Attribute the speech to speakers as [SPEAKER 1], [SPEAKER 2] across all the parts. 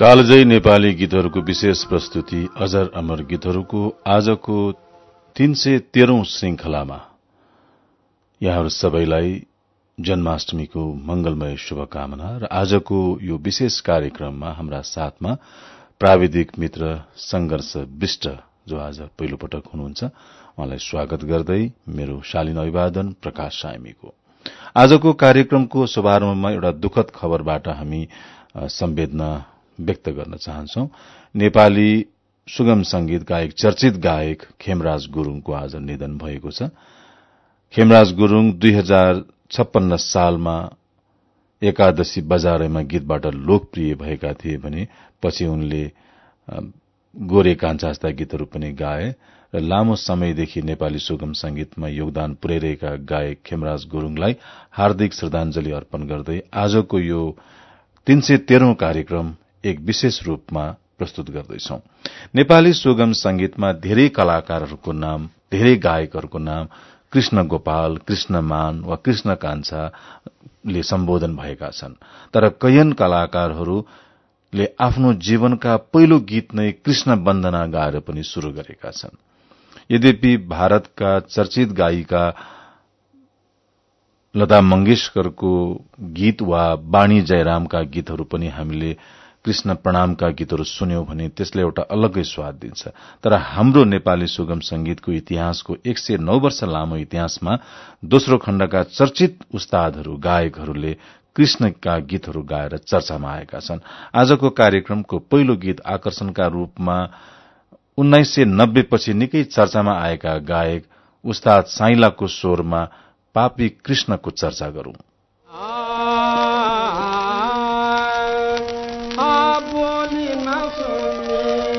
[SPEAKER 1] कालजयी नेपाली गीतहरूको विशेष प्रस्तुति अजर अमर गीतहरूको आजको तीन सय तेह्रौं श्रृंखलामा। यहाँहरू सबैलाई जन्माष्टमीको मंगलमय शुभकामना र आजको यो विशेष कार्यक्रममा हाम्रा साथमा प्राविधिक मित्र संघर्ष विष्ट जो आज पहिलो पटक हुनुहुन्छ उहाँलाई स्वागत गर्दै मेरो शालीन अभिवादन प्रकाश सायमीको। आजको कार्यक्रमको शुभारम्भमा एउटा दुखद खबरबाट हामी संवेदना व्यक्त गर्न चाहन्छौ। नेपाली सुगम संगीत गायक चर्चित गायक खेमराज गुरूङको आज निधन भएको छ। खेमराज गुरूङ दुई हजार छप्पन्न सालमा एकादशी बजारैमा गीतबाट लोकप्रिय भएका थिए भने पछि उनले गोरे कान्छा जस्ता गीतहरू पनि गाए र लामो समयदेखि नेपाली सुगम संगीतमा योगदान पुर्याइरहेका गायक खेमराज गुरूङलाई हार्दिक श्रद्धांजलि अर्पण गर्दै आजको यो तीन सय तेह्रौं कार्यक्रम एक विशेष रूपमा प्रस्तुत गर्दैछौ। नेपाली सुगम संगीतमा धेरै कलाकारहरूको नाम धेरै गायकहरूको नाम कृष्ण गोपाल कृष्ण मान वा कृष्ण कान्छाले सम्बोधन भएका छन्। तर कैयन कलाकारहरूले आफ्नो जीवनका पहिलो गीत नै कृष्ण वन्दना गाएर पनि शुरू गरेका छन्। यद्यपि भारतका चर्चित गायिका लता मंगेशकरको गीत वा वाणी जयरामका गीतहरू पनि हामीले कृष्ण प्रणामका गीतहरू सुन्यौं भने त्यसले एउटा अलग्गै स्वाद दिन्छ। तर हाम्रो नेपाली सुगम संगीतको इतिहासको एक सय नौ वर्ष लामो इतिहासमा दोस्रो खण्डका चर्चित उस्तादहरू गायकहरूले कृष्णका गीतहरू गाएर चर्चामा आएका छन्। आजको कार्यक्रमको पहिलो गीत आकर्षणका रूपमा उन्नाइस सय नब्बे पछि निकै चर्चामा आएका गायक उस्ताद साइलाको स्वरमा पापी कृष्णको चर्चा गरौं।
[SPEAKER 2] thương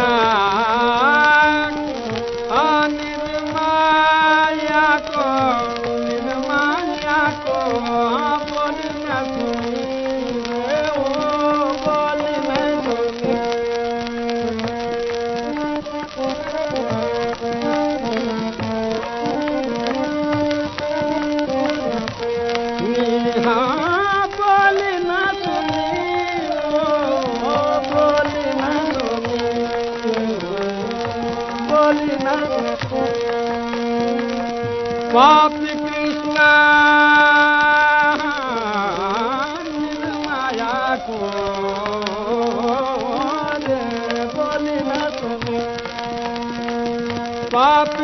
[SPEAKER 2] 啊。पाप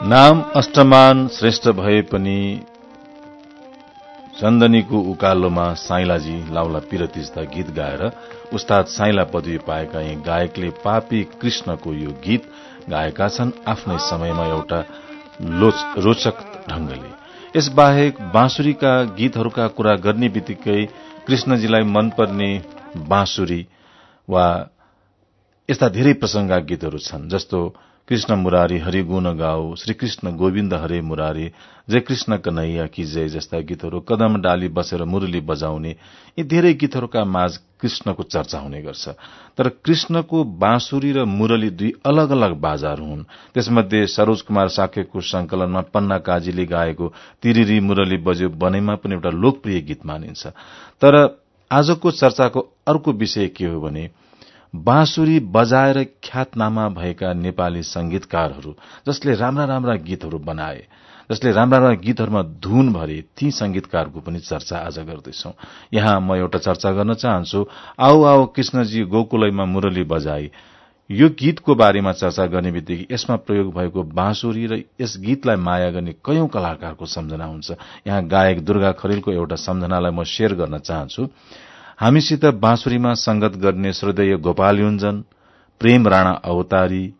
[SPEAKER 1] नाम अष्टमान श्रेष्ठ भए पनि चन्दनीको उकालोमा साइलाजी लाउला पिरतिस्ता गीत गाएर उस्ताद साइला पदवी पाएका यी गायकले पापी कृष्णको यो गीत गाएका छन् आफ्नै समयमा एउटा रोचक ढंगले यसबाहेक बाँसुरीका गीतहरूका कुरा गर्ने बित्तिकै कृष्णजीलाई मनपर्ने बाँसुरी वा यस्ता धेरै प्रसंगा गीतहरू छन् जस्तो कृष्ण मुरारी हरि गुण गाओ श्री कृष्ण गोविन्द हरे मुरारी जय कृष्ण कन्हैया कि जय जस्ता गीतहरू कदम डाली बसेर मुरली बजाउने यी धेरै गीतहरूका माझ कृष्णको चर्चा हुने गर्छ। तर कृष्णको बाँसुरी र मुरली दुई अलग अलग बाजाहरू हुन्। त्यसमध्ये सरोज कुमार साकेको संकलनमा पन्ना काजीले गाएको तिरिरी मुरली बज्यो बनेमा पनि एउटा लोकप्रिय गीत मानिन्छ। तर आजको चर्चाको अर्को विषय के हो भने बाँसुरी बजाएर ख्यातनामा भएका नेपाली संगीतकारहरू जसले राम्रा राम्रा गीतहरू बनाए जसले राम्रा राम्रा गीतहरूमा धुन भरे ती संगीतकारको पनि चर्चा आज गर्दैछौ। यहाँ म एउटा चर्चा गर्न चाहन्छु। आओ आओ कृष्णजी गोकुलैमा मुरली बजाई। यो गीतको बारेमा चर्चा गर्ने बित्तिकै यसमा प्रयोग भएको बाँसुरी र यस गीतलाई माया गर्ने कैयौं कलाकारको सम्झना हुन्छ। यहाँ गायक दुर्गा खरेलको एउटा सम्झनालाई म शेयर गर्न चाहन्छु। हामीसित बाँसुरीमा संगत गर्ने श्रद्धेय गोपाल युञ्जन प्रेम राणा अवतारी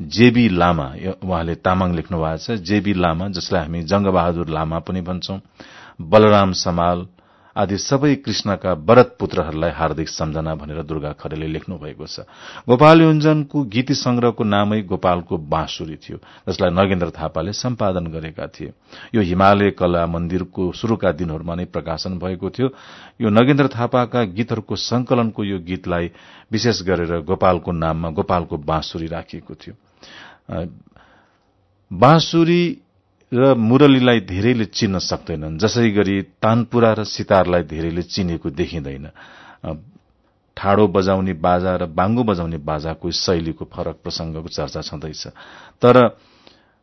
[SPEAKER 1] जेबी लामा उहाँले तामाङ लेख्नु भएको छ। जेबी लामा जसलाई हामी जंगबहादुर लामा पनि भन्छौं। बलराम समाल आदि सबै कृष्णका वरत पुत्रहरूलाई हार्दिक सम्झना भनेर दुर्गा खरेले लेख्नु भएको छ। गोपाल योञ्जनको गीती संग्रहको नामै गोपालको बाँसुरी थियो जसलाई नगेन्द्र थापाले सम्पादन गरेका थिए। यो हिमालय कला मन्दिरको शुरूका दिनहरूमा नै प्रकाशन भएको थियो। यो नगेन्द्र थापाका गीतहरूको संकलनको यो गीतलाई विशेष गरेर गोपालको नाममा गोपालको बाँसुरी राखिएको थियो। बाँसुरी र मुरलीलाई धेरैले चिन्न सक्दैनन् जसै गरी तानपुरा र सितारलाई धेरैले चिनेको देखिँदैन। ठाडो बजाउने बाजा र बाङ्गो बजाउने बाजाको शैलीको फरक प्रसंगको चर्चा छँदैछ। तर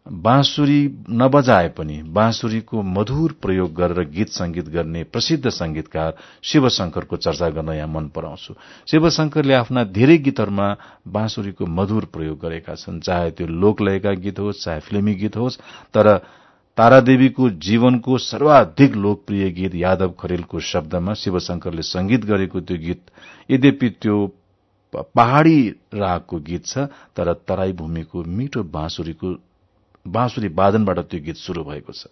[SPEAKER 1] बाँसुरी नबजाए पनि बाँसुरीको मधुर प्रयोग गरेर गीत संगीत गर्ने प्रसिद्ध संगीतकार शिवशंकरको चर्चा गर्न यहाँ मन पराउँछु। शिवशंकरले आफ्ना धेरै गीतहरूमा बाँसुरीको मधुर प्रयोग गरेका छन् चाहे त्यो लोकलयका गीत होस् चाहे फिल्मी गीत होस् तर तारादेवीको जीवनको सर्वाधिक लोकप्रिय गीत यादव खरेलको शब्दमा शिवशंकरले संगीत गरेको त्यो गीत यद्यपि त्यो पहाड़ी रागको गीत छ तर तराई भूमिको मिठो बाँसुरीको बाँसुरी वादनबाट त्यो गीत शुरू भएको छ।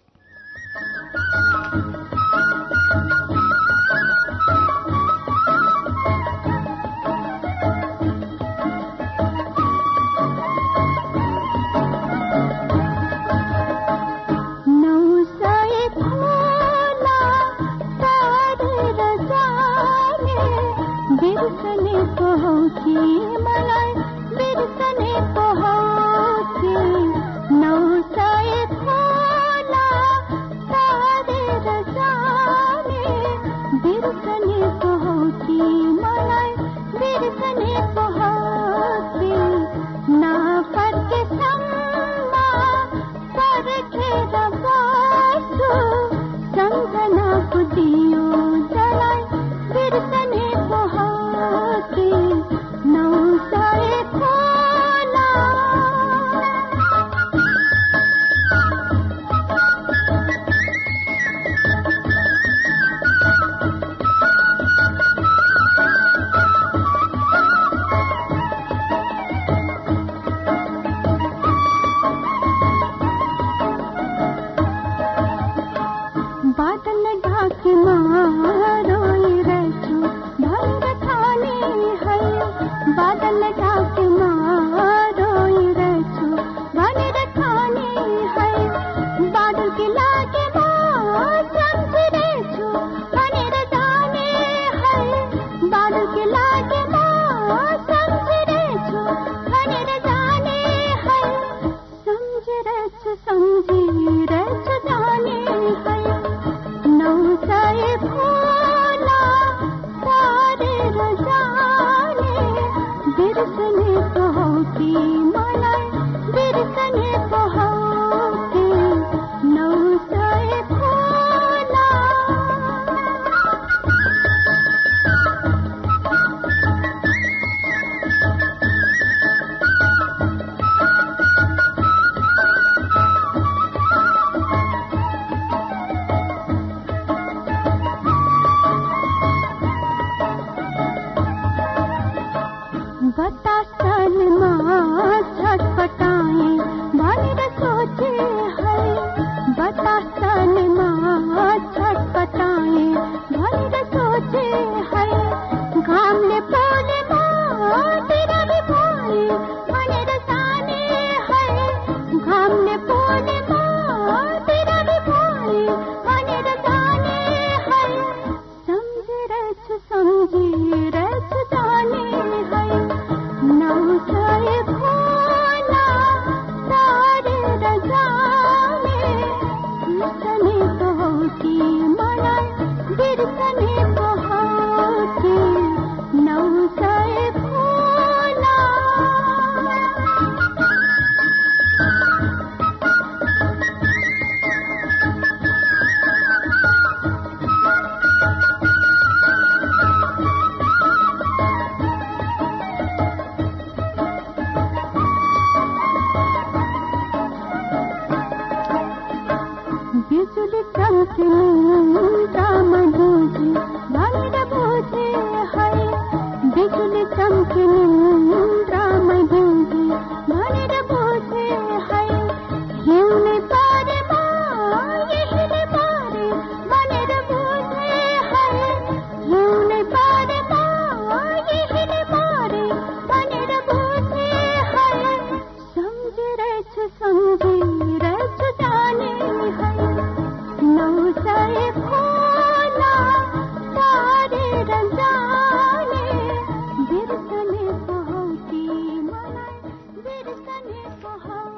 [SPEAKER 3] बादल ठाकुमा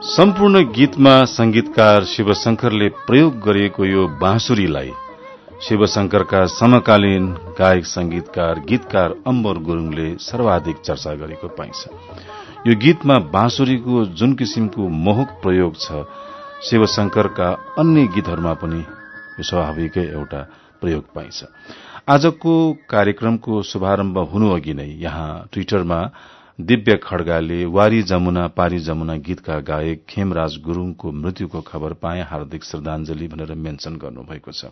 [SPEAKER 1] सम्पूर्ण गीतमा संगीतकार शिवशंकरले प्रयोग गरिएको यो बाँसुरीलाई शिवशंकरका समकालीन गायक संगीतकार गीतकार अम्बर गुरूङले सर्वाधिक चर्चा गरेको पाइन्छ। यो गीतमा बाँसुरीको जुन किसिमको मोहक प्रयोग छ शिवशंकरका अन्य गीतहरूमा पनि यो स्वाभाविकै एउटा प्रयोग पाइन्छ। आजको कार्यक्रमको शुभारम्भ हुनु अघि नै यहाँ ट्विटरमा दिव्य खड्गाले वारी जमुना पारी जमुना गीतका गायक खेमराज गुरूङको मृत्युको खबर पाए। हार्दिक श्रद्धांजलि भनेर मेन्शन गर्नुभएको छ।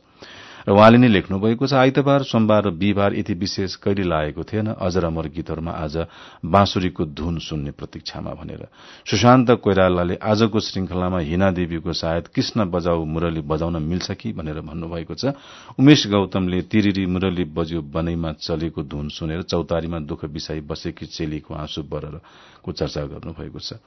[SPEAKER 1] र उहाँले नै लेख्नु भएको छ आइतबार सोमबार र बिहिबार यति विशेष कहिले लागेको थिएन? अजर अमर गीतहरूमा आज बाँसुरीको धुन सुन्ने प्रतीक्षामा भनेर। सुशान्त कोइरालाले आजको श्रृंखलामा हिना देवीको सायद कृष्ण बजाऊ मुरली बजाउन मिल्छ कि भनेर भन्नुभएको छ। उमेश गौतमले तिरिरी मुरली बज्यो बनैमा चलेको धुन सुनेर चौतारीमा दुःख बिसाई बसेकी चेलीको आँसु बररको चर्चा गर्नुभएको छ।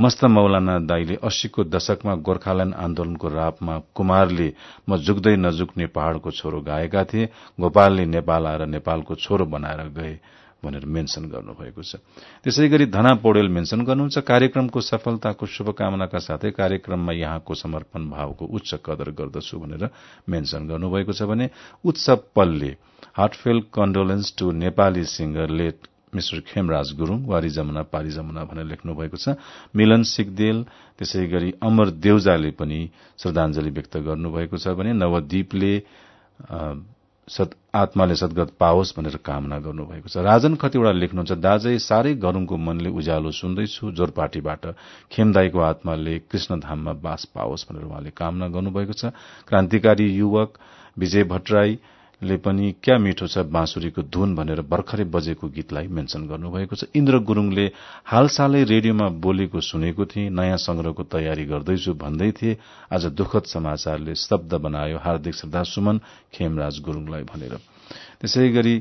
[SPEAKER 1] मस्त मौलाना दाईले अस्सीको दशकमा गोर्खाल्याण्ड आन्दोलनको रापमा कुमारले म जुग्दै नजुक्ने पहाड़को छोरो गाएका थिए गोपालले नेपाल आएर नेपालको छोरो बनाएर गए भनेर मेन्शन गर्नुभएको छ। त्यसै गरी धना पौडेल मेन्शन गर्नुहुन्छ कार्यक्रमको सफलताको शुभकामनाका साथै कार्यक्रममा यहाँको समर्पण भावको उच्च कदर गर्दछु भनेर मेन्शन गर्नुभएको छ भने उत्सव पलले heart fail condolence to Nepali singer late mister Khemraj Gurung Wari Jamuna Pari Jamuna भनेर लेख्नु भएको छ। मिलन सिगदेल त्यसै गरी अमर देउजाले पनि श्रद्धांजलि व्यक्त गर्नुभएको छ भने नवदीपले सत आत्माले सद्गत पाओस् भनेर कामना गर्नुभएको छ। राजन खतिवड़ा लेख्नुहुन्छ। दाजै साह्रै गरूङको मनले उज्यालो सुन्दैछु। जोरपाटीबाट खेमदाईको आत्माले कृष्णधाममा बास पाओस् भनेर उहाँले कामना गर्नुभएको छ। क्रान्तिकारी युवक विजय भट्टराई ले पनि क्या मिठो छ बाँसुरीको धुन भनेर भर्खरै बजेको गीतलाई मेन्शन गर्नुभएको छ। इन्द्र गुरूङले हालसालै रेडियोमा बोलेको सुनेको थिए नयाँ संग्रहको तयारी गर्दैछु भन्दै थिए। आज दुखद समाचारले शब्द बनायो हार्दिक श्रद्धा सुमन खेमराज गुरूङलाई भनेर। त्यसै गरी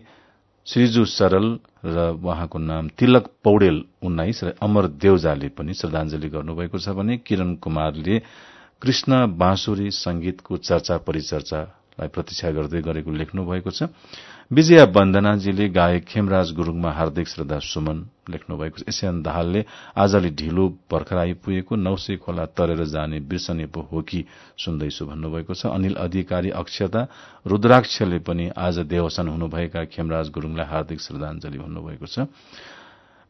[SPEAKER 1] श्रीजु सरल र उहाँको नाम तिलक पौडेल उन्नाइस र अमर देउजाले पनि श्रद्धांजलि गर्नुभएको छ भने किरण कुमारले कृष्ण बाँसुरी संगीतको चर्चा परिचर्चालाई प्रतीक्षा गर्दै गरेको लेख्नु भएको छ। विजया वन्दनाजीले गायक खेमराज गुरूङमा हार्दिक श्रद्धा सुमन लेख्नु भएको छ। एसियन दाहालले आजले ढिलो भर्खर आइपुगेको नौसे खोला तरेर जाने बिर्सने पो हो कि सुन्दैछु भन्नुभएको छ। अनिल अधिकारी अक्षता रुद्राक्षले पनि आज देवसन हुनुभएका खेमराज गुरूङलाई हार्दिक श्रद्धांजलि भन्नुभएको छ।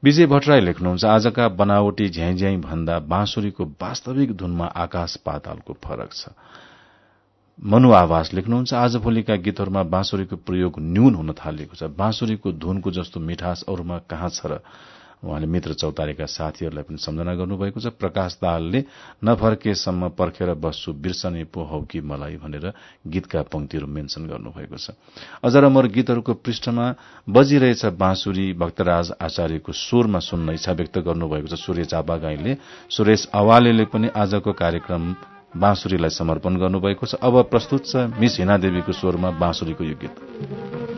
[SPEAKER 1] विजय भट्टराई लेख्नुहुन्छ आजका बनावटी झ्याइ भन्दा बाँसुरीको वास्तविक धुनमा आकाश पातालको फरक छ। मनु आवास लेख्नुहुन्छ। आजभोलिका गीतहरूमा बाँसुरीको प्रयोग न्यून हुन थालेको छ। बाँसुरीको धुनको जस्तो मिठास अरूमा कहाँ छ र? उहाँले मित्र चौतारीका साथीहरूलाई पनि सम्झना गर्नुभएको छ। प्रकाश दाहालले नफर्केसम्म पर्खेर बस्छु बिर्सने पो हौ कि मलाई भनेर गीतका पंक्तिहरू मेन्सन गर्नुभएको छ। अजर अमर गीतहरूको पृष्ठमा बजिरहेछ बाँसुरी। भक्तराज आचार्यको स्वरमा सुन्न इच्छा व्यक्त गर्नुभएको छ। सूर्य चापागाईले सुरेश अवालेले पनि आजको कार्यक्रम बाँसुरीलाई समर्पण गर्नुभएको छ। अब प्रस्तुत छ मिस हिना देवीको स्वरमा बाँसुरीको यो गीत।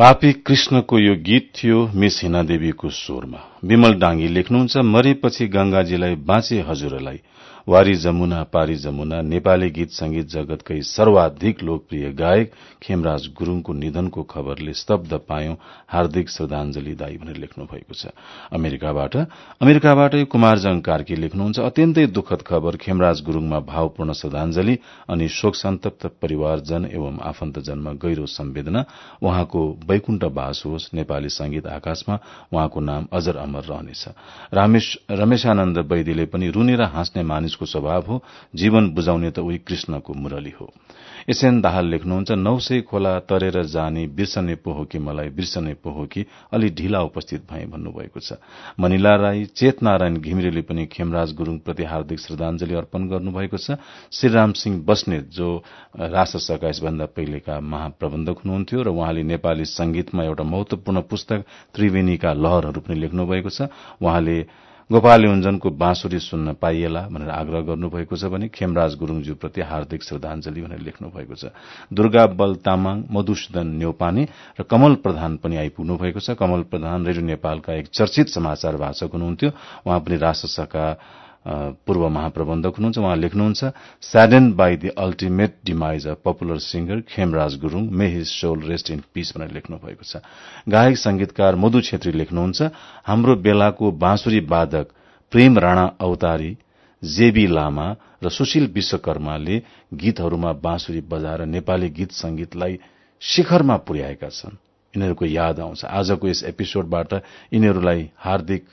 [SPEAKER 1] पापी कृष्णको यो गीत थियो मिस हिना देवीको स्वरमा विमल डाङ्गी लेख्नुहुन्छ मरेपछि गंगाजीलाई बाँचे हजुरलाई। वारी जमुना पारी जमुना नेपाली गीत संगीत जगतकै सर्वाधिक लोकप्रिय गायक खेमराज गुरूङको निधनको खबरले स्तब्ध पायौं हार्दिक श्रद्धाञ्जली दाई भनेर लेख्नु भएको छ। अमेरिकाबाट अमेरिकाबाटै कुमारजङ कार्की लेख्नुहुन्छ। अत्यन्तै दुःखद खबर खेमराज गुरूङमा भावपूर्ण श्रद्धाञ्जली अनि शोक सन्तप्त परिवारजन एवं आफन्तजनमा गहिरो सम्वेदना। उहाँको वैकुण्ठ बास होस् नेपाली संगीत आकाशमा उहाँको नाम अजर अमर रहनेछ। रामेश रमेशानन्द वैदीले पनि रुने र हाँस्ने मानिसको स्वभाव हो। जीवन बुझाउने त उही कृष्णको मुरली हो। एसएन दाहाल लेख्नुहुन्छ नौसै खोला तरेर जाने बिर्सने पो हो कि मलाई बिर्सने पो हो कि अलि ढिला उपस्थित भए भन्नुभएको छ। मनिला राई चेतनारायण घिमिरेले पनि खेमराज गुरूङप्रति हार्दिक श्रद्धाञ्जली अर्पण गर्नुभएको छ। श्रीराम सिंह बस्नेत जो राष्ट्र सकाइसभन्दा पहिलेका महाप्रबन्धक हुनुहुन्थ्यो र उहाँले नेपाली संगीतमा एउटा महत्वपूर्ण पुस्तक त्रिवेणीका लहरहरू पनि लेख्नु भएको छ। उहाँले गोपाल युञ्जनको बाँसुरी सुन्न पाइएला भनेर आग्रह गर्नुभएको छ भने खेमराज गुरूङज्यूप्रति हार्दिक श्रद्धाञ्जली भनेर लेख्नु भएको छ। दुर्गा बल तामाङ मधुसूदन न्यौपाने र कमल प्रधान पनि आइपुग्नु भएको छ। कमल प्रधान रेडियो नेपालका एक चर्चित समाचार भाषक हुनुहुन्थ्यो। उहाँ पनि राष्ट्रसभाका पूर्व महाप्रबन्धक हुनुहुन्छ उहाँ लेख्नुहुन्छ sadden by the ultimate demise a popular singer Khemraj Gurung may his soul rest in peace भनेर लेख्नु भएको छ। गायक संगीतकार मधु छेत्री लेख्नुहुन्छ हाम्रो बेलाको बाँसुरी वादक प्रेम राणा अवतारी जेबी लामा र सुशील विश्वकर्माले गीतहरूमा बाँसुरी बजाएर नेपाली गीत संगीतलाई शिखरमा पुर्याएका छन्। यिनीहरूको याद आउँछ। आजको यस एपिसोडबाट यिनीहरूलाई हार्दिक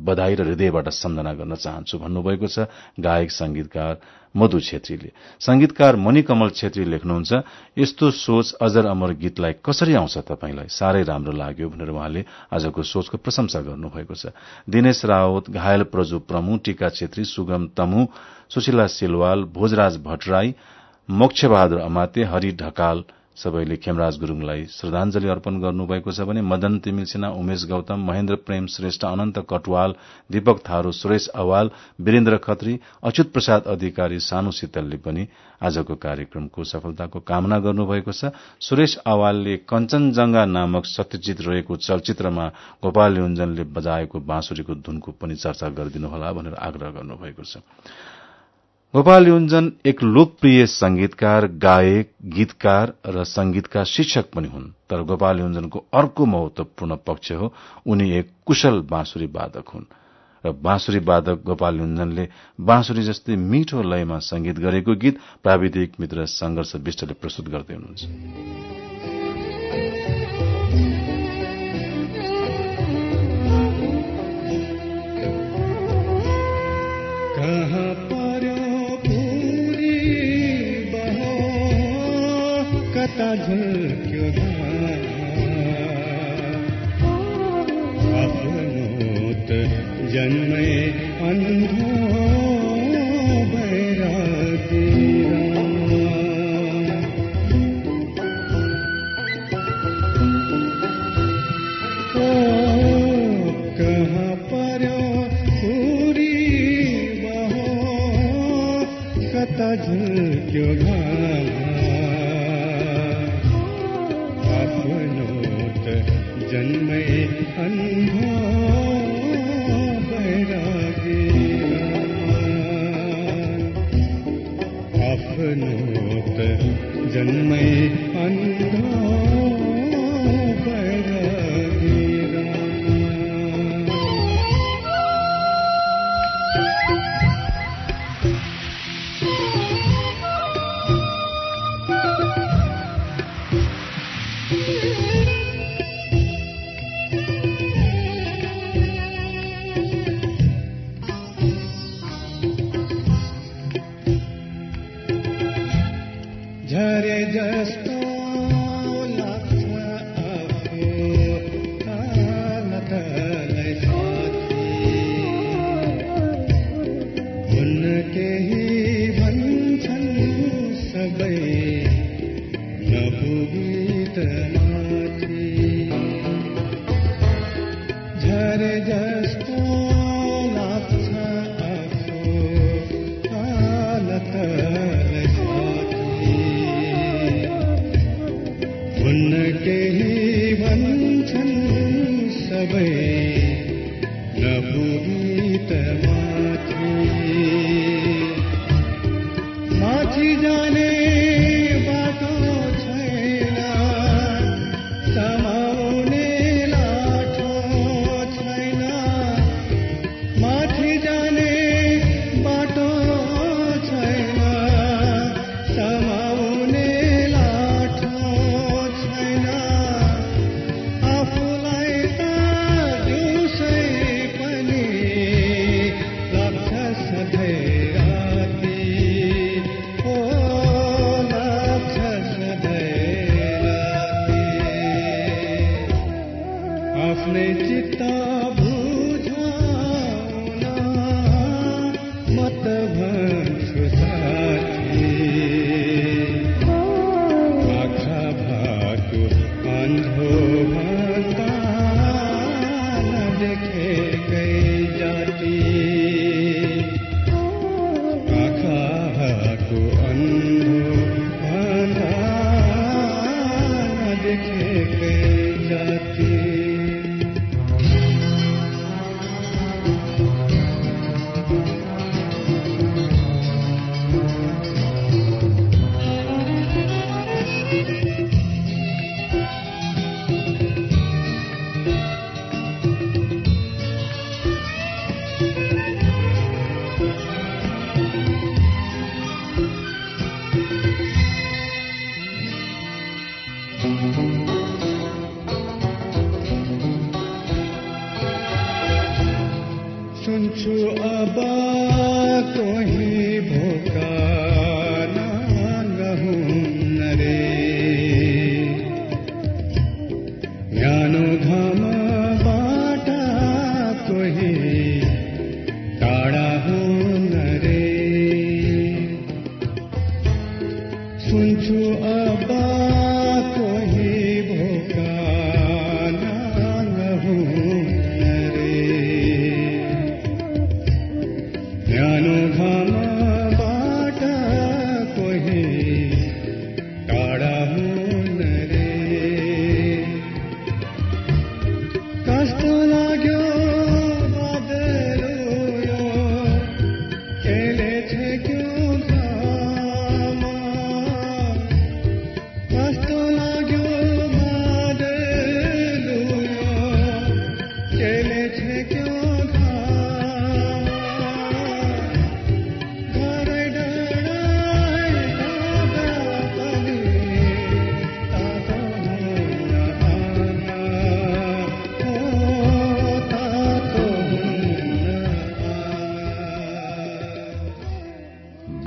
[SPEAKER 1] बधाई र हृदयबाट सम्झना गर्न चाहन्छु भन्नुभएको छ गायक संगीतकार मधु छेत्रीले। संगीतकार मणिकमल छेत्री लेख्नुहुन्छ यस्तो सोच अजर अमर गीतलाई कसरी आउँछ तपाईँलाई? साह्रै राम्रो लाग्यो भनेर उहाँले आजको सोचको प्रशंसा गर्नुभएको छ। दिनेश रावत घायल प्रजु प्रमु टीका छेत्री सुगम तमु सुशीला सिलवाल भोजराज भट्टराई मोक्षबहादुर अमाते हरि ढकाल सबैले खेमराज गुरूङलाई श्रद्धाञ्जली अर्पण गर्नुभएको छ भने मदन तिमिल सिन्हा उमेश गौतम महेन्द्र प्रेम श्रेष्ठ अनन्त कटवाल दीपक थारू सुरेश अवाल वीरेन्द्र खत्री अच्युत प्रसाद अधिकारी सानु शीतलले पनि आजको कार्यक्रमको सफलताको कामना गर्नुभएको छ। सुरेश अवालले कञ्चनजंघा नामक सत्यजित रहेको चलचित्रमा गोपाल योञ्जनले बजाएको बाँसुरीको धुनको पनि चर्चा गरिदिनुहोला भनेर आग्रह गर्नुभएको छ। गोपाल योञ्जन एक लोकप्रिय संगीतकार गायक गीतकार र संगीतका शिक्षक पनि हुन्। तर गोपाल योञ्जनको अर्को महत्वपूर्ण पक्ष हो उनी एक कुशल बाँसुरी वादक हुन्। र बाँसुरी वादक गोपाल योञ्जनले बाँसुरी जस्तै मिठो लयमा संगीत गरेको गीत प्राविधिक मित्र संघर्ष विष्टले प्रस्तुत गर्दै हुनुहुन्छ।
[SPEAKER 4] कहाँ झुक्यो आफ्नो त जन्मै अन्धो ओ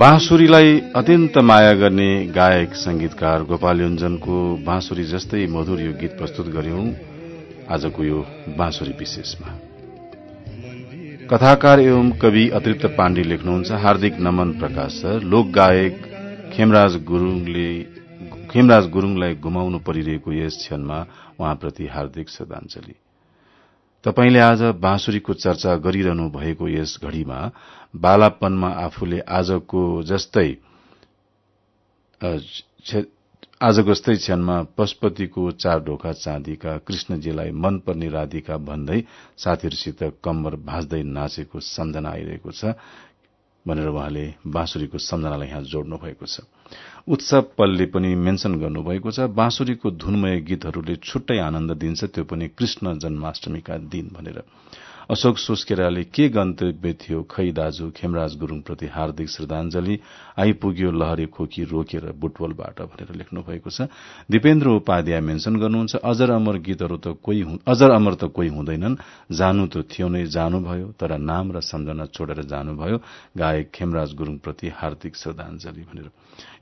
[SPEAKER 1] बाँसुरीलाई अत्यन्त माया गर्ने गायक संगीतकार गोपाल योञ्जनको बाँसुरी जस्तै मधुर यो गीत प्रस्तुत गर्यौं आजको यो बाँसुरी विशेषमा। कथाकार एवं कवि अतिरिक्त पाण्डे लेख्नुहुन्छ हार्दिक नमन प्रकाश सर। लोक गायक खेमराज गुरूङले खेमराज गुरूङलाई गुमाउनु परिरहेको यस क्षणमा उहाँप्रति हार्दिक श्रद्धाञ्जली। तपाईँले आज बाँसुरीको चर्चा गरिरहनु भएको यस घड़ीमा बालापनमा आफूले आजको जस्तै क्षणमा पशुपतिको चार ढोका चाँदीका कृष्णजीलाई मनपर्ने राधिका भन्दै साथीहरूसित कम्बर भाँच्दै नाचेको सम्झना आइरहेको छ भनेर उहाँले बाँसुरीको सम्झनालाई यहाँ जोड्नु भएको छ। उत्सव पलले पनि मेन्शन गर्नुभएको छ बाँसुरीको धुनमय गीतहरूले छुट्टै आनन्द दिन्छ त्यो पनि कृष्ण जन्माष्टमीका दिन भनेर। अशोक सुस्केराले के गन्तव्य थियो? खै दाजु खेमराज गुरूङप्रति हार्दिक श्रद्धाञ्जली आइपुग्यो लहरे खोकी रोकेर बुटवलबाट भनेर लेख्नु भएको छ। दिपेन्द्र उपाध्याय मेन्सन गर्नुहुन्छ अजर अमर गीतहरू त कोही अजर अमर त कोही हुँदैनन्। जानु त थियो नै जानुभयो तर नाम र सम्झना छोडेर जानुभयो गायक खेमराज गुरूङप्रति हार्दिक श्रद्धाञ्जली भनेर।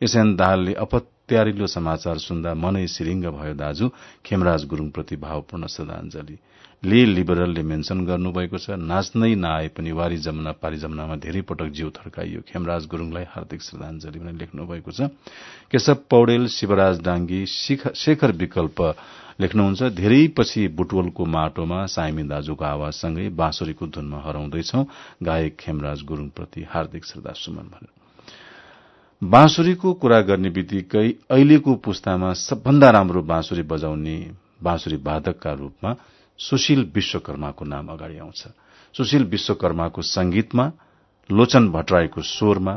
[SPEAKER 1] एसएन दाहालले अपत्यारिलो समाचार सुन्दा मनै सिरिङ्ग भयो दाजु खेमराज गुरूङप्रति भावपूर्ण श्रद्धाञ्जली। ले लिबरलले मेन्सन गर्नुभएको छ। नाच्नै नआए पनि वारी जमुना पारी जमुनामा धेरै पटक जीव थर्काइयो। खेमराज गुरूङलाई हार्दिक श्रद्धाञ्जली पनि लेख्नु भएको छ। केशव पौडेल शिवराज डाङ्गी शेखर विकल्प लेख्नुहुन्छ। धेरै पछि बुटवलको माटोमा साइमी दाजुको आवाजसँगै बाँसुरीको धुनमा हराउँदैछौ। गायक खेमराज गुरूङप्रति हार्दिक श्रद्धा सुमन भन्यो। बाँसुरीको कुरा गर्ने बित्तिकै अहिलेको पुस्तामा सबभन्दा राम्रो बाँसुरी बजाउने बाँसुरी वादकका रूपमा सुशील विश्वकर्माको नाम अगाडि आउँछ। सुशील विश्वकर्माको संगीतमा लोचन भट्टराईको स्वरमा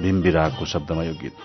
[SPEAKER 1] भीम विरागको शब्दमा यो गीत।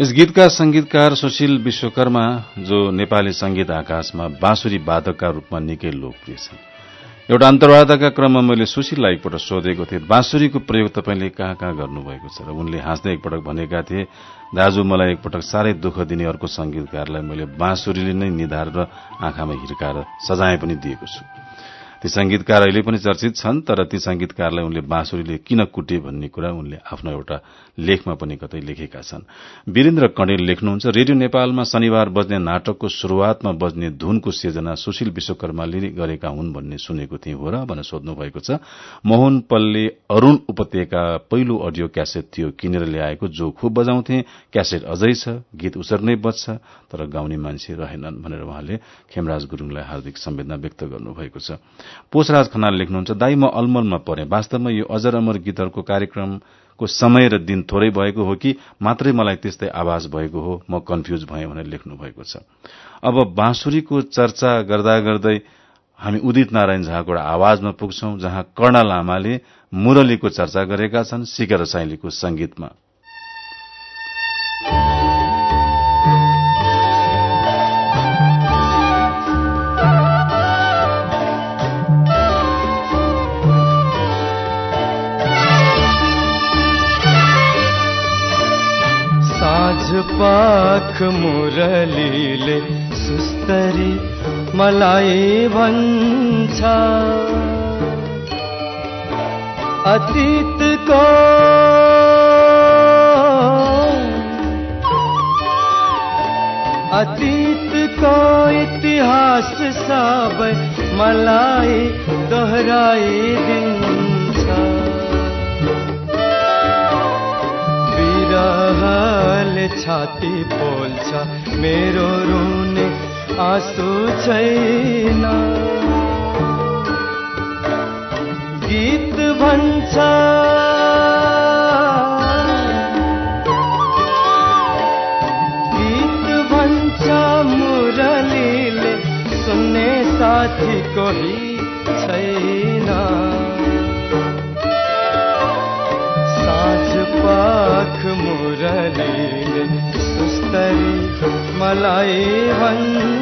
[SPEAKER 1] यस गीतका संगीतकार सुशील विश्वकर्मा जो नेपाली संगीत आकाशमा बाँसुरी वादकका रूपमा निकै लोकप्रिय छन्। एउटा अन्तर्वार्ताका क्रममा मैले सुशीललाई एकपल्ट सोधेको थिएँ बाँसुरीको प्रयोग तपाईँले कहाँ कहाँ गर्नुभएको छ? र उनले हाँस्दै एकपटक भनेका थिए दाजु मलाई एकपटक साह्रै दुःख दिने अर्को संगीतकारलाई मैले बाँसुरीले नै निधार र आँखामा हिर्काएर सजाय पनि दिएको छु। ती संगीतकार अहिले पनि चर्चित छन् तर ती संगीतकारलाई उनले बाँसुरीले किन कुटे भन्ने कुरा उनले आफ्नो एउटा लेखमा पनि कतै लेखेका छन्। वीरेन्द्र कणेल लेख्नुहुन्छ रेडियो नेपालमा शनिबार बज्ने नाटकको शुरूआतमा बज्ने धुनको सिर्जना सुशील विश्वकर्माले गरेका हुन् भन्ने सुनेको थिएँ हो र भनेर सोध्नु भएको छ। मोहन पल्ले अरूण उपत्यका पहिलो अडियो क्यासेट थियो किनेर ल्याएको जो खुब बजाउँथे। क्यासेट अझै छ गीत उसर नै बज्छ तर गाउने मान्छे रहेनन् भनेर उहाँले खेमराज गुरूङलाई हार्दिक सम्वेदना व्यक्त गर्नुभएको छ। पोषराज खनाल लेख्नुहुन्छ दाई म अलमलमा परे वास्तवमा यो अजर अमर गीतहरूको कार्यक्रमको समय र दिन थोरै भएको हो कि मात्रै मलाई त्यस्तै आवाज भएको हो? म कन्फ्यूज भएँ भनेर लेख्नु भएको छ। अब बाँसुरीको चर्चा गर्दा गर्दै हामी उदित नारायण झाको एउटा आवाजमा पुग्छौं जहाँ कर्ण लामाले मुरलीको चर्चा गरेका छन् सिकर साइलीको संगीतमा
[SPEAKER 5] पाख मुरलीले सुस्तरी मलाई भन्छ। अतीतको अतीतको इतिहास सबै मलाई दोहोऱ्याइदिन्छ विरहल छाती पोल्छ मेरो रुने आँसु छैन। गीत भन्छ गीत भन्छ मुरलीले सुन्ने साथी कोही छैन। साँझ पाख मुरलीले सुस्तरी मलाई भन्छ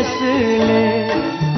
[SPEAKER 5] कसले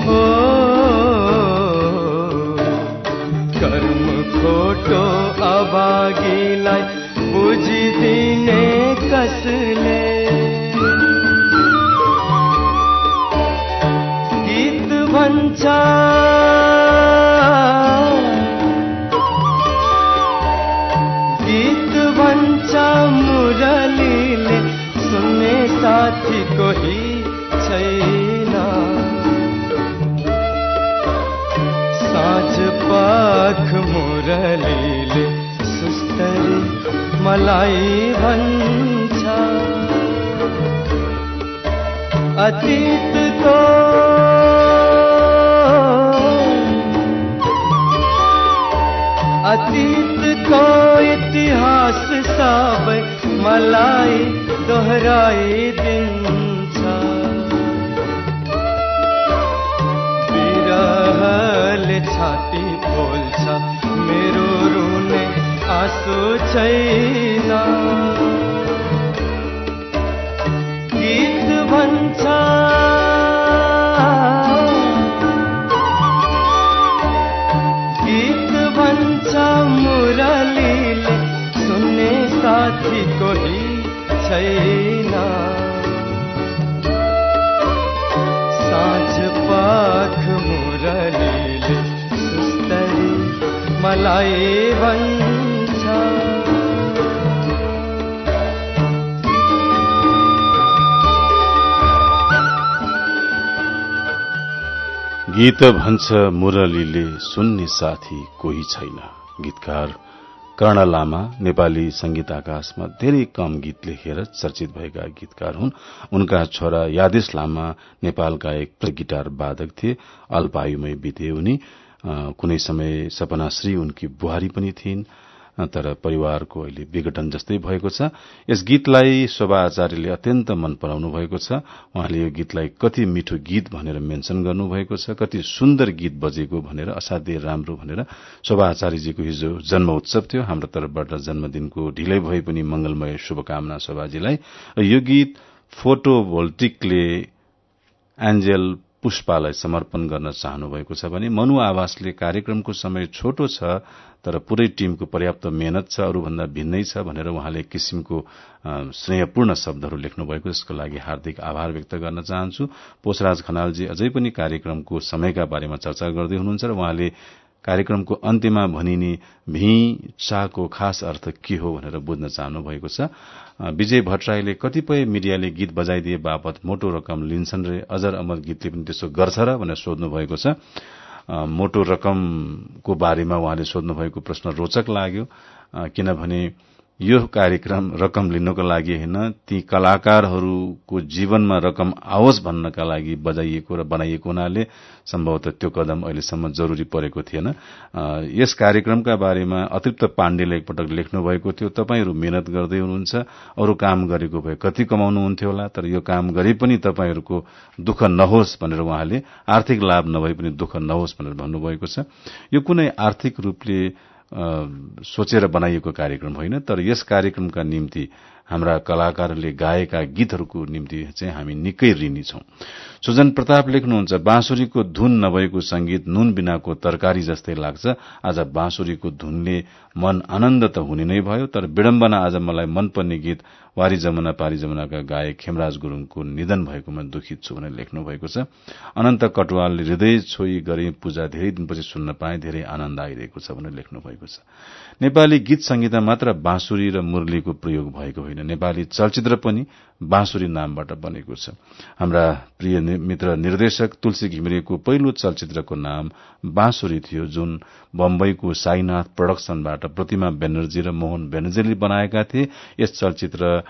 [SPEAKER 5] गीत भन्छ मुरलीले सुन्ने साथी कोही छैन।
[SPEAKER 1] गीतकार कर्ण लामा नेपाली संगीत आकाशमा धेरै कम गीत लेखेर चर्चित भएका गीतकार हुन्। उनका छोरा यादेश लामा नेपालका एक गिटार वादक थिए अल्पायुमै बिते उनी। कुनै समय सपनाश्री उनकी बुहारी पनि थिइन्। तर परिवारको अहिले विघटन जस्तै भएको छ। यस गीतलाई शोभा आचार्यले अत्यन्त मन पराउनु भएको छ। उहाँले यो गीतलाई कति मिठो गीत भनेर मेन्शन गर्नुभएको छ कति सुन्दर गीत बजेको भनेर असाध्यै राम्रो भनेर शोभा आचार्यजीको हिजो जन्म उत्सव थियो। हाम्रो तर्फबाट जन्मदिनको ढिलै भए पनि मंगलमय शुभकामना शोभाजीलाई। र यो गीत फोटो भोल्टिकले एन्जेल पुष्पालाई समर्पण गर्न चाहनु भएको छ भने मनु आवासले कार्यक्रमको समय छोटो छ तर पूरै टीमको पर्याप्त मेहनत छ अरूभन्दा भिन्नै छ भनेर उहाँले किसिमको स्नेहपूर्ण शब्दहरू लेख्नु भएको यसको लागि हार्दिक आभार व्यक्त गर्न चाहन्छु। पोषराज खनालजी अझै पनि कार्यक्रमको समयका बारेमा चर्चा गर्दै हुनुहुन्छ र उहाँले कार्यक्रमको अन्त्यमा भनिने भी चाको खास अर्थ के हो भनेर बुझ्न चाहनु भएको छ विजय भट्टराईले कतिपय मिडियाले गीत बजाइदिए बापत मोटो रकम लिन्छन् रे। अजर अमर गीतले पनि त्यसो गर्छ र भनेर सोध्नु भएको छ। मोटो रकमको बारेमा उहाँले सोध्नु भएको प्रश्न रोचक लाग्यो। किनभने यो कार्यक्रम रकम लिनको लागि होइन ती कलाकारहरूको जीवनमा रकम आओस् भन्नका लागि बजाइएको र बनाइएको हुनाले सम्भवतः त्यो कदम अहिलेसम्म जरूरी परेको थिएन। यस कार्यक्रमका बारेमा अतिरिक्त पाण्डेले एकपटक लेख्नु भएको थियो। तपाईँहरू मेहनत गर्दै हुनुहुन्छ अरू काम गरेको भए कति कमाउनुहुन्थ्यो होला तर यो काम गरे पनि तपाईँहरूको दुःख नहोस् भनेर उहाँले आर्थिक लाभ नभए पनि दुःख नहोस् भनेर भन्नुभएको छ। यो कुनै आर्थिक रूपले सोचेर बनाइएको कार्यक्रम होइन तर यस कार्यक्रमका निम्ति हाम्रा कलाकारहरूले गाएका गीतहरूको निम्ति चाहिँ हामी निकै ऋणी छौं। सुजन प्रताप लेख्नुहुन्छ बाँसुरीको धुन नभएको संगीत नुन बिनाको तरकारी जस्तै लाग्छ। आज बाँसुरीको धुनले मन आनन्द त हुने नै भयो तर विडम्बना आज मलाई मनपर्ने गीत वारी जमुना पारी जमुनाका गायक खेमराज गुरूङको निधन भएकोमा दुखित छु भनेर लेख्नु भएको छ। अनन्त कटवालले हृदय छोई गरे पूजा धेरै दिनपछि सुन्न पाए धेरै आनन्द आइरहेको छ भनेर लेख्नु भएको छ। नेपाली गीत संगीतमा मात्र बाँसुरी र मुरलीको प्रयोग भएको होइन। नेपाली चलचित्र पनि बाँसुरी नामबाट बनेको छ। हाम्रा प्रिय मित्र निर्देशक तुलसी घिमिरेको पहिलो चलचित्रको नाम बाँसुरी थियो जुन बम्बईको साईनाथ प्रोडक्सनबाट प्रतिमा ब्यानर्जी र मोहन ब्यानर्जीले बनाएका थिए। यस चलचित्र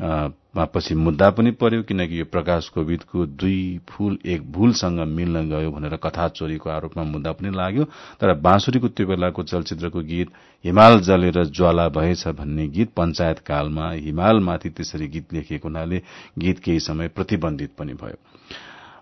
[SPEAKER 1] पछि मुद्दा पनि पर्यो किनकि यो प्रकाश कोविदको दुई फूल एक भूलसँग मिल्न गयो भनेर कथा चोरीको आरोपमा मुद्दा पनि लाग्यो। तर बाँसुरीको त्यो बेलाको चलचित्रको गीत हिमाल जलेर ज्वाला भएछ भन्ने गीत पञ्चायत कालमा हिमालमाथि त्यसरी गीत लेखिएको हुनाले गीत केही समय प्रतिबन्धित पनि भयो।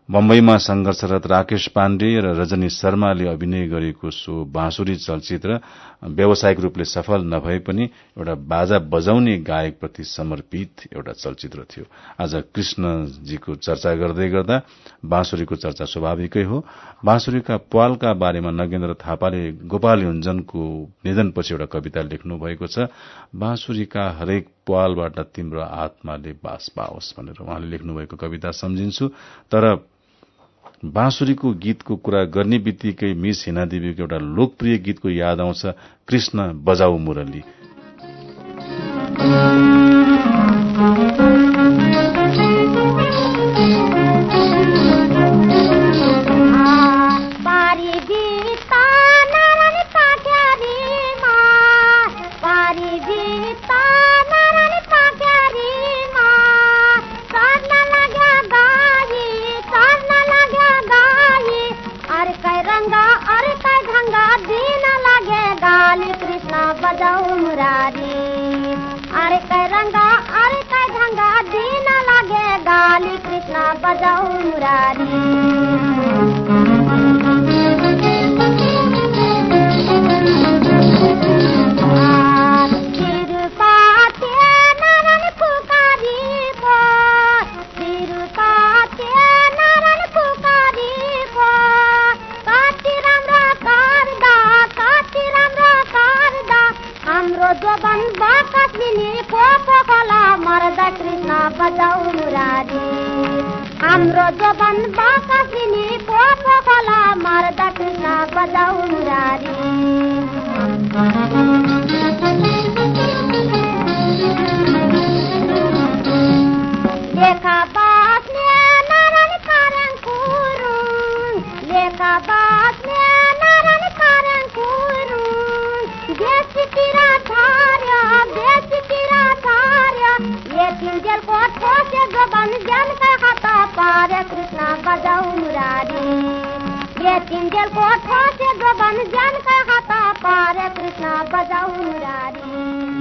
[SPEAKER 1] बम्बईमा संघर्षरत राकेश पाण्डे र रजनी शर्माले अभिनय गरेको सो बाँसुरी चलचित्र व्यावसायिक रूपले सफल नभए पनि एउटा बाजा बजाउने गायकप्रति समर्पित एउटा चलचित्र थियो। आज कृष्णजीको चर्चा गर्दै गर्दा बाँसुरीको चर्चा स्वाभाविकै हो। बाँसुरीका पालका बारेमा नगेन्द्र थापाले गोपाल युञ्जनको निधनपछि एउटा कविता लेख्नु भएको छ बाँसुरीका हरेक पालबाट तिम्रो आत्माले बास पाओस् भनेर उहाँले लेख्नुभएको कविता सम्झिन्छु। तर बाँसुरीको गीतको कुरा गर्ने बित्तिकै मिस हिनादेवीको एउटा लोकप्रिय गीतको याद आउँछ कृष्ण बजाऊ मुरली।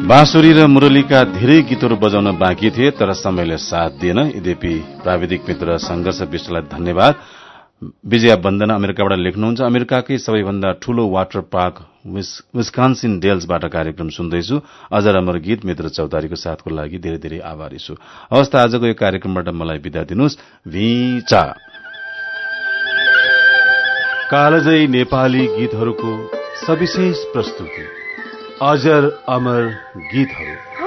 [SPEAKER 1] बाँसुरी र मुरलीका धेरै गीतहरू बजाउन बाँकी थिए तर समयले साथ दिएन। यद्यपि प्राविधिक मित्र संघर्ष विष्टलाई धन्यवाद। विजया वन्दना अमेरिकाबाट लेख्नुहुन्छ। अमेरिकाकै सबैभन्दा ठूलो वाटर पार्क विस- विस्कान्सिन डेल्सबाट कार्यक्रम सुन्दैछु। अजर अमर गीत मित्र चौतारीको साथको लागि धेरै धेरै आभारी छु हवस् त आजको यो कार्यक्रमबाट मलाई विदा दिनुहोस्। भिचा। कालजयी नेपाली गीतहरूको सविशेष प्रस्तुति। अजर अमर गीतहरू।